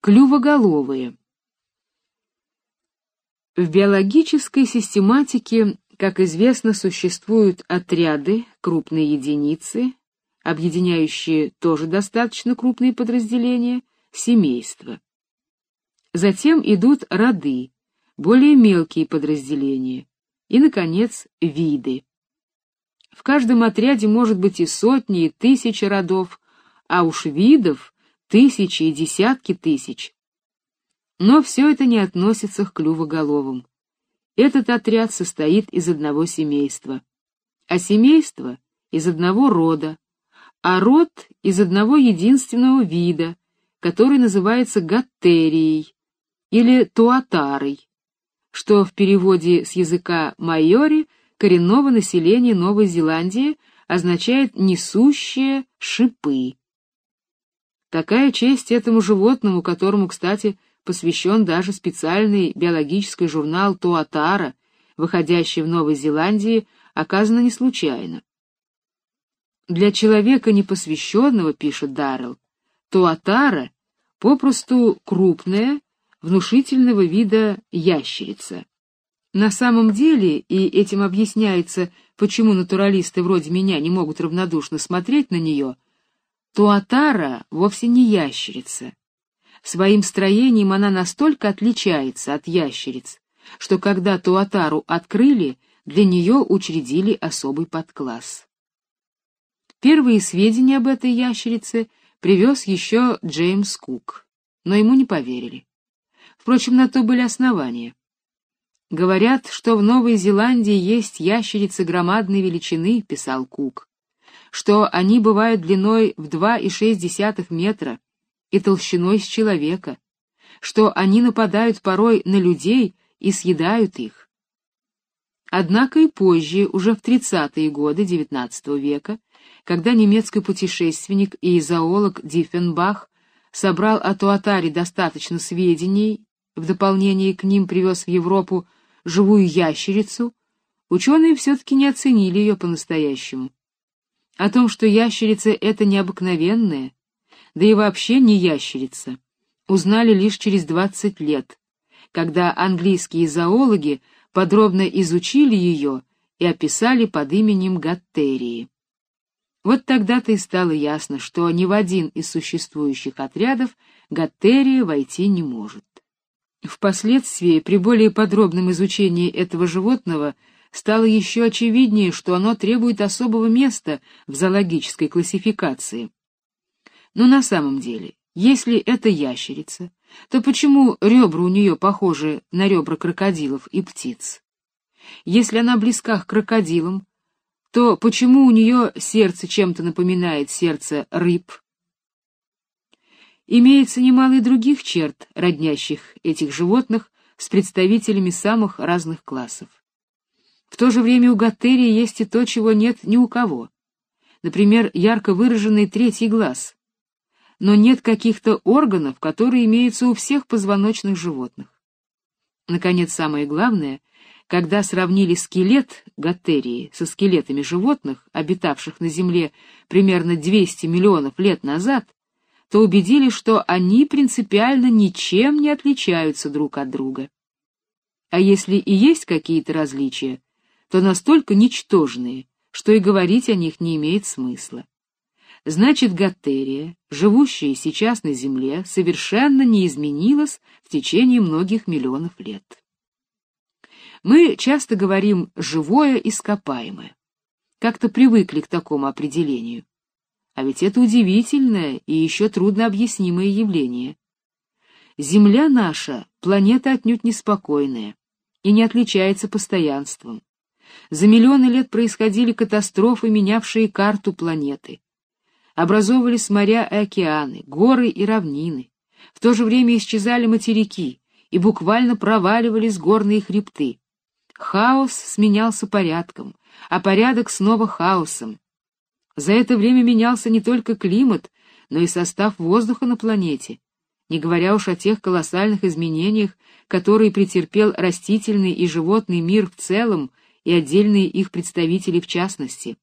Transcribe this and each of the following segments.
Клювоголовые. В биологической систематике, как известно, существуют отряды, крупные единицы, объединяющие тоже достаточно крупные подразделения, семейства. Затем идут роды, более мелкие подразделения, и, наконец, виды. В каждом отряде может быть и сотни, и тысячи родов, а уж видов тысячи и десятки тысяч. Но все это не относится к клювоголовым. Этот отряд состоит из одного семейства, а семейство — из одного рода, а род — из одного единственного вида, который называется гаттерией или туатарой, что в переводе с языка майори коренного населения Новой Зеландии означает «несущие шипы». Такая честь этому животному, которому, кстати, посвящен даже специальный биологический журнал Туатара, выходящий в Новой Зеландии, оказана не случайно. Для человека непосвященного, пишет Даррелл, Туатара попросту крупная, внушительного вида ящерица. На самом деле, и этим объясняется, почему натуралисты вроде меня не могут равнодушно смотреть на нее, Туатара вовсе не ящерица. Своим строением она настолько отличается от ящериц, что когда Туатару открыли, для нее учредили особый подкласс. Первые сведения об этой ящерице привез еще Джеймс Кук, но ему не поверили. Впрочем, на то были основания. Говорят, что в Новой Зеландии есть ящерицы громадной величины, писал Кук что они бывают длиной в 2,6 метра и толщиной с человека, что они нападают порой на людей и съедают их. Однако и позже, уже в 30-е годы XIX века, когда немецкий путешественник и зоолог Диффенбах собрал о Туатаре достаточно сведений, в дополнение к ним привез в Европу живую ящерицу, ученые все-таки не оценили ее по-настоящему. О том, что ящерица — это необыкновенная, да и вообще не ящерица, узнали лишь через 20 лет, когда английские зоологи подробно изучили ее и описали под именем Гаттерии. Вот тогда-то и стало ясно, что ни в один из существующих отрядов Гаттерия войти не может. Впоследствии, при более подробном изучении этого животного, стало еще очевиднее, что оно требует особого места в зоологической классификации. Но на самом деле, если это ящерица, то почему ребра у нее похожи на ребра крокодилов и птиц? Если она близка к крокодилам, то почему у нее сердце чем-то напоминает сердце рыб? Имеется немало и других черт, роднящих этих животных с представителями самых разных классов. В то же время у Гаттерии есть и то, чего нет ни у кого. Например, ярко выраженный третий глаз. Но нет каких-то органов, которые имеются у всех позвоночных животных. Наконец, самое главное, когда сравнили скелет Гаттерии со скелетами животных, обитавших на Земле примерно 200 миллионов лет назад, то убедились, что они принципиально ничем не отличаются друг от друга. А если и есть какие-то различия, то настолько ничтожные, что и говорить о них не имеет смысла. Значит, Гаттерия, живущая сейчас на Земле, совершенно не изменилась в течение многих миллионов лет. Мы часто говорим «живое ископаемое». Как-то привыкли к такому определению. А ведь это удивительное и еще трудно объяснимое явление. Земля наша — планета отнюдь неспокойная и не отличается постоянством. За миллионы лет происходили катастрофы, менявшие карту планеты. Образовывались моря и океаны, горы и равнины. В то же время исчезали материки и буквально проваливались горные хребты. Хаос сменялся порядком, а порядок снова хаосом. За это время менялся не только климат, но и состав воздуха на планете, не говоря уж о тех колоссальных изменениях, которые претерпел растительный и животный мир в целом и отдельные их представители в частности.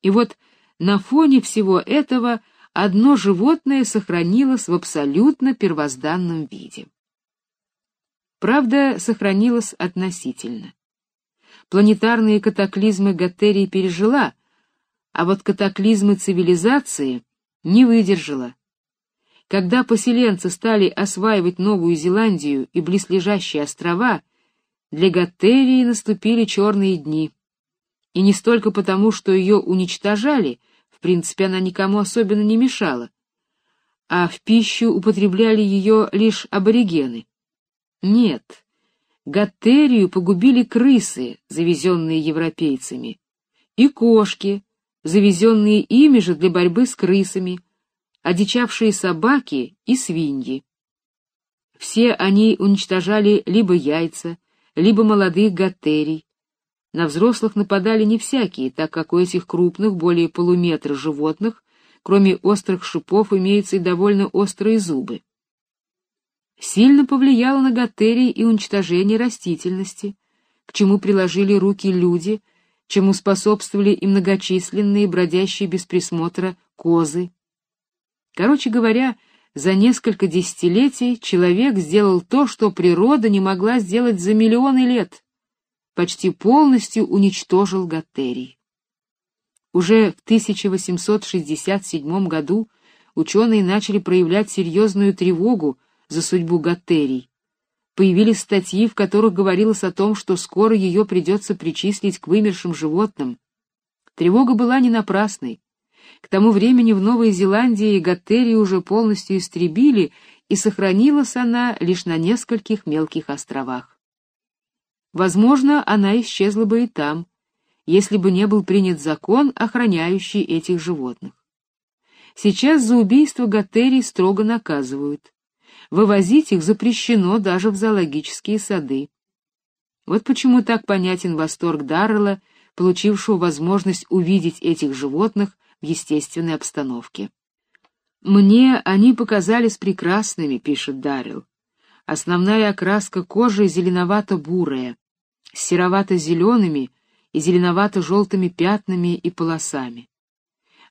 И вот на фоне всего этого одно животное сохранилось в абсолютно первозданном виде. Правда, сохранилось относительно. Планетарные катаклизмы Гаттерии пережила, а вот катаклизмы цивилизации не выдержала. Когда поселенцы стали осваивать Новую Зеландию и близлежащие острова, для Гаттерии наступили черные дни. И не столько потому, что ее уничтожали, в принципе, она никому особенно не мешала, а в пищу употребляли ее лишь аборигены. Нет, Гаттерию погубили крысы, завезенные европейцами, и кошки, завезенные ими же для борьбы с крысами, одичавшие собаки и свиньи. Все они уничтожали либо яйца, либо молодых гаттерий. На взрослых нападали не всякие, так как у этих крупных, более полуметра животных, кроме острых шипов, имеются и довольно острые зубы. Сильно повлияло на гаттерий и уничтожение растительности, к чему приложили руки люди, чему способствовали и многочисленные бродящие без присмотра козы. Короче говоря, за несколько десятилетий человек сделал то, что природа не могла сделать за миллионы лет. Почти полностью уничтожил гаттерий. Уже в 1867 году ученые начали проявлять серьезную тревогу за судьбу гаттерий. Появились статьи, в которых говорилось о том, что скоро ее придется причислить к вымершим животным. Тревога была не напрасной. К тому времени в Новой Зеландии гаттерии уже полностью истребили, и сохранилась она лишь на нескольких мелких островах. Возможно, она исчезла бы и там, если бы не был принят закон, охраняющий этих животных. Сейчас за убийство гаттерий строго наказывают вывозить их запрещено даже в зоологические сады. Вот почему так понятен восторг Даррелла, получившего возможность увидеть этих животных в естественной обстановке. «Мне они показались прекрасными», — пишет Даррелл. «Основная окраска кожи зеленовато-бурая, с серовато-зелеными и зеленовато-желтыми пятнами и полосами.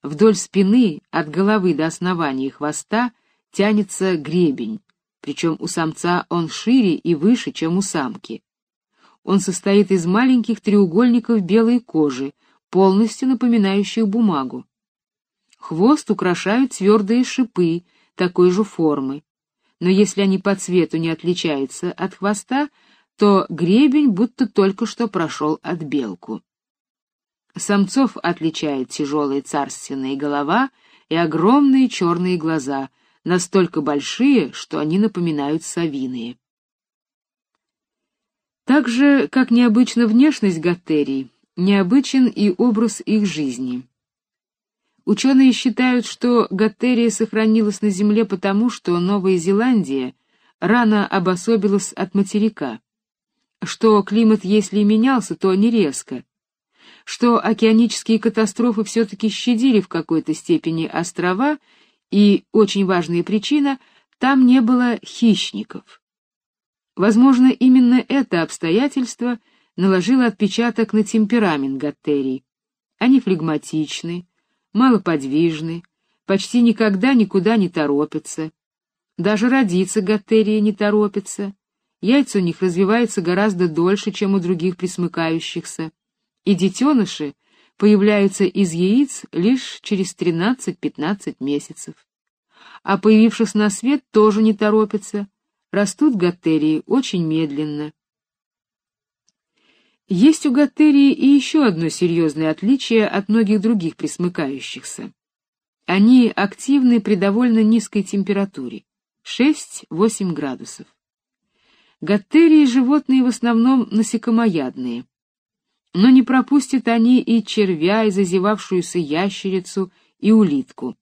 Вдоль спины, от головы до основания хвоста, тянется гребень, причем у самца он шире и выше, чем у самки. Он состоит из маленьких треугольников белой кожи, полностью напоминающих бумагу. Хвост украшают твердые шипы такой же формы, но если они по цвету не отличаются от хвоста, то гребень будто только что прошел от белку. Самцов отличает тяжелая царственная голова и огромные черные глаза, настолько большие, что они напоминают совиные. Так же, как необычна внешность гаттерий, необычен и образ их жизни. Ученые считают, что гаттерия сохранилась на Земле потому, что Новая Зеландия рано обособилась от материка, что климат, если и менялся, то не резко, что океанические катастрофы все-таки щадили в какой-то степени острова и, очень важная причина, там не было хищников. Возможно, именно это обстоятельство наложило отпечаток на темперамент гаттерий. Они флегматичны, малоподвижны, почти никогда никуда не торопятся. Даже родиться гаттерии не торопятся. Яйца у них развиваются гораздо дольше, чем у других присмыкающихся, и детеныши появляются из яиц лишь через 13-15 месяцев. А появившись на свет, тоже не торопятся, растут гаттерии очень медленно. Есть у гаттерии и еще одно серьезное отличие от многих других присмыкающихся. Они активны при довольно низкой температуре — 6-8 градусов. Гаттерии — животные в основном насекомоядные — но не пропустят они и червя, и зазевавшуюся ящерицу, и улитку.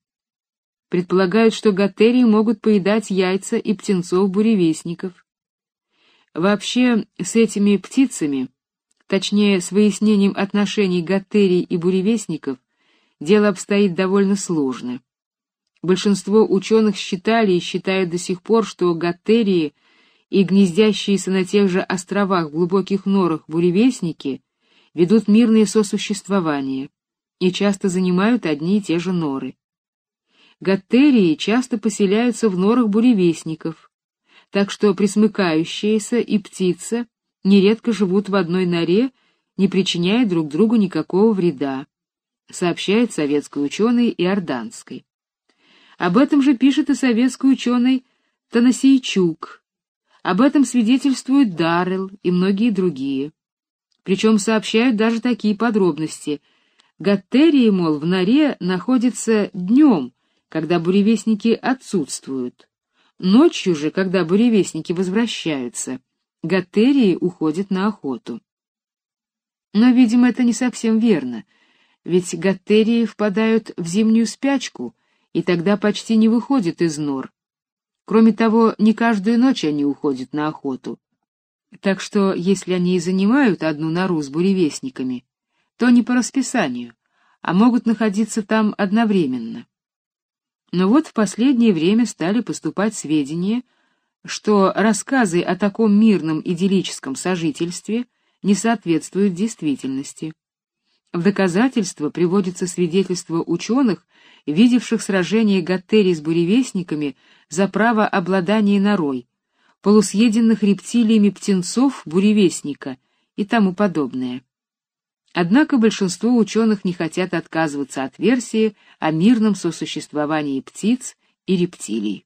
Предполагают, что гаттерии могут поедать яйца и птенцов-буревестников. Вообще, с этими птицами, точнее, с выяснением отношений гаттерий и буревестников, дело обстоит довольно сложно. Большинство ученых считали и считают до сих пор, что гаттерии и гнездящиеся на тех же островах в глубоких норах буревестники ведут мирное сосуществование и часто занимают одни и те же норы. гаттерии часто поселяются в норах буревестников, так что присмыкающиеся и птица нередко живут в одной норе, не причиняя друг другу никакого вреда, сообщает советский ученый Иорданский. Об этом же пишет и советский ученый Танасийчук. Об этом свидетельствует Даррелл и многие другие. Причем сообщают даже такие подробности. Гаттерии, мол, в норе находятся днем, когда буревестники отсутствуют. Ночью же, когда буревестники возвращаются, гаттерии уходят на охоту. Но, видимо, это не совсем верно, ведь гаттерии впадают в зимнюю спячку и тогда почти не выходят из нор. Кроме того, не каждую ночь они уходят на охоту. Так что, если они и занимают одну нору с буревестниками, то не по расписанию, а могут находиться там одновременно. Но вот в последнее время стали поступать сведения, что рассказы о таком мирном идиллическом сожительстве не соответствуют действительности. В доказательство приводится свидетельство ученых, видевших сражение Гаттерии с буревестниками за право обладания норой, полусъеденных рептилиями птенцов буревестника и тому подобное. Однако большинство ученых не хотят отказываться от версии о мирном сосуществовании птиц и рептилий.